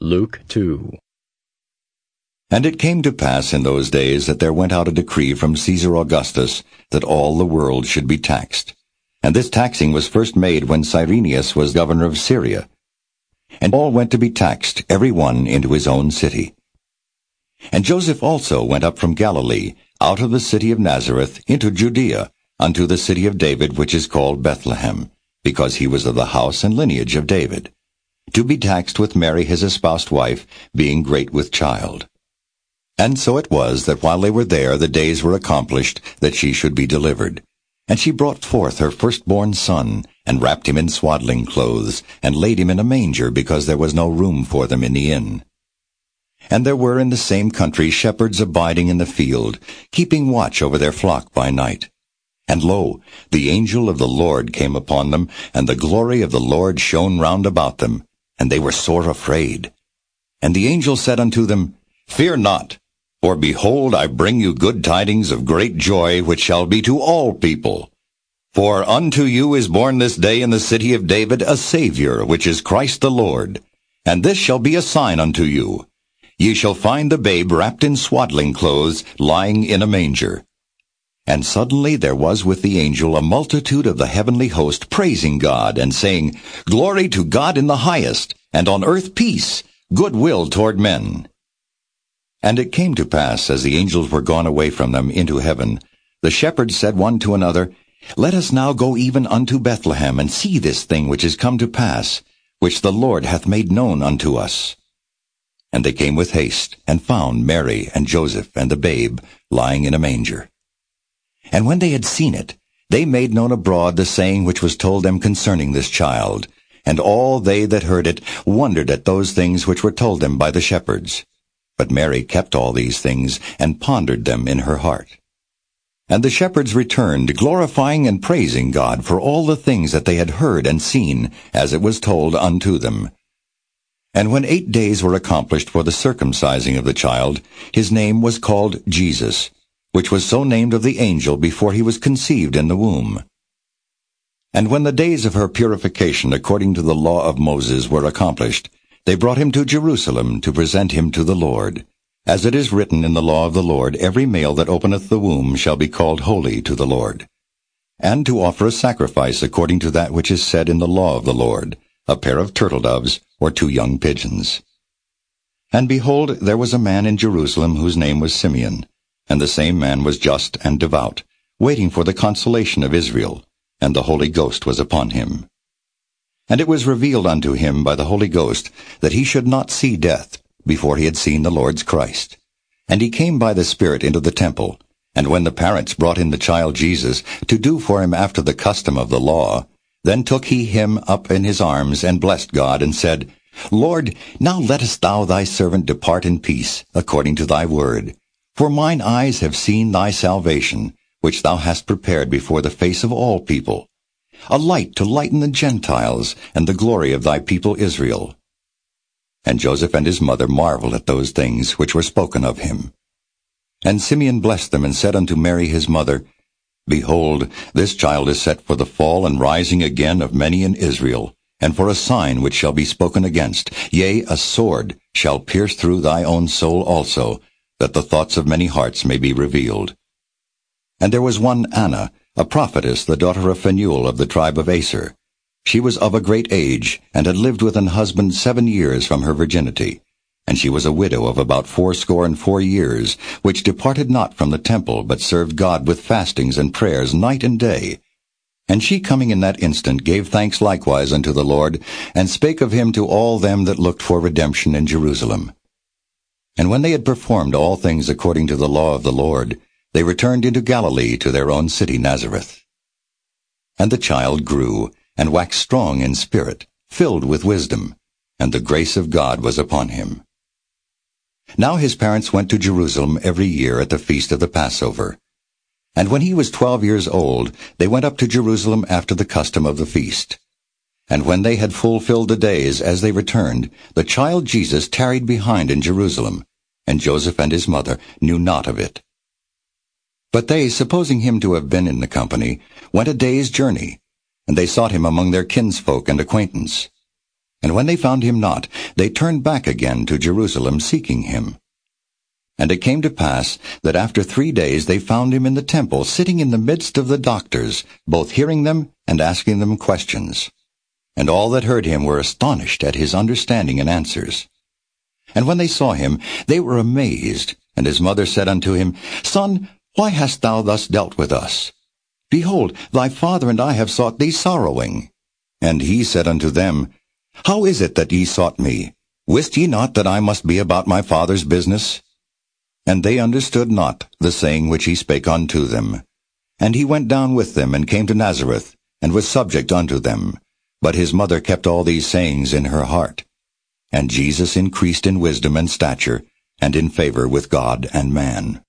Luke 2 And it came to pass in those days that there went out a decree from Caesar Augustus that all the world should be taxed. And this taxing was first made when Cyrenius was governor of Syria. And all went to be taxed, every one into his own city. And Joseph also went up from Galilee, out of the city of Nazareth, into Judea, unto the city of David which is called Bethlehem, because he was of the house and lineage of David to be taxed with Mary his espoused wife, being great with child. And so it was that while they were there the days were accomplished that she should be delivered. And she brought forth her firstborn son, and wrapped him in swaddling clothes, and laid him in a manger, because there was no room for them in the inn. And there were in the same country shepherds abiding in the field, keeping watch over their flock by night. And lo, the angel of the Lord came upon them, and the glory of the Lord shone round about them, and they were sore afraid. And the angel said unto them, Fear not, for behold, I bring you good tidings of great joy, which shall be to all people. For unto you is born this day in the city of David a Saviour, which is Christ the Lord. And this shall be a sign unto you. Ye shall find the babe wrapped in swaddling clothes, lying in a manger. And suddenly there was with the angel a multitude of the heavenly host praising God and saying, Glory to God in the highest, and on earth peace, good will toward men. And it came to pass, as the angels were gone away from them into heaven, the shepherds said one to another, Let us now go even unto Bethlehem, and see this thing which is come to pass, which the Lord hath made known unto us. And they came with haste, and found Mary and Joseph and the babe lying in a manger. And when they had seen it, they made known abroad the saying which was told them concerning this child. And all they that heard it wondered at those things which were told them by the shepherds. But Mary kept all these things, and pondered them in her heart. And the shepherds returned, glorifying and praising God for all the things that they had heard and seen, as it was told unto them. And when eight days were accomplished for the circumcising of the child, his name was called Jesus, which was so named of the angel before he was conceived in the womb. And when the days of her purification according to the law of Moses were accomplished, they brought him to Jerusalem to present him to the Lord. As it is written in the law of the Lord, every male that openeth the womb shall be called holy to the Lord. And to offer a sacrifice according to that which is said in the law of the Lord, a pair of turtle doves or two young pigeons. And behold, there was a man in Jerusalem whose name was Simeon, and the same man was just and devout, waiting for the consolation of Israel, and the Holy Ghost was upon him. And it was revealed unto him by the Holy Ghost that he should not see death before he had seen the Lord's Christ. And he came by the Spirit into the temple, and when the parents brought in the child Jesus to do for him after the custom of the law, then took he him up in his arms and blessed God and said, Lord, now lettest thou thy servant depart in peace, according to thy word. For mine eyes have seen thy salvation, which thou hast prepared before the face of all people, a light to lighten the Gentiles, and the glory of thy people Israel. And Joseph and his mother marveled at those things which were spoken of him. And Simeon blessed them, and said unto Mary his mother, Behold, this child is set for the fall and rising again of many in Israel, and for a sign which shall be spoken against, yea, a sword shall pierce through thy own soul also, that the thoughts of many hearts may be revealed. And there was one Anna, a prophetess, the daughter of Phanuel of the tribe of Aser. She was of a great age, and had lived with an husband seven years from her virginity. And she was a widow of about fourscore and four years, which departed not from the temple, but served God with fastings and prayers night and day. And she coming in that instant gave thanks likewise unto the Lord, and spake of him to all them that looked for redemption in Jerusalem. And when they had performed all things according to the law of the Lord, they returned into Galilee to their own city Nazareth. And the child grew, and waxed strong in spirit, filled with wisdom, and the grace of God was upon him. Now his parents went to Jerusalem every year at the feast of the Passover. And when he was twelve years old, they went up to Jerusalem after the custom of the feast. And when they had fulfilled the days as they returned, the child Jesus tarried behind in Jerusalem, and Joseph and his mother knew not of it. But they, supposing him to have been in the company, went a day's journey, and they sought him among their kinsfolk and acquaintance. And when they found him not, they turned back again to Jerusalem seeking him. And it came to pass that after three days they found him in the temple, sitting in the midst of the doctors, both hearing them and asking them questions. And all that heard him were astonished at his understanding and answers. And when they saw him, they were amazed. And his mother said unto him, Son, why hast thou thus dealt with us? Behold, thy father and I have sought thee sorrowing. And he said unto them, How is it that ye sought me? Wist ye not that I must be about my father's business? And they understood not the saying which he spake unto them. And he went down with them, and came to Nazareth, and was subject unto them. But his mother kept all these sayings in her heart. And Jesus increased in wisdom and stature, and in favor with God and man.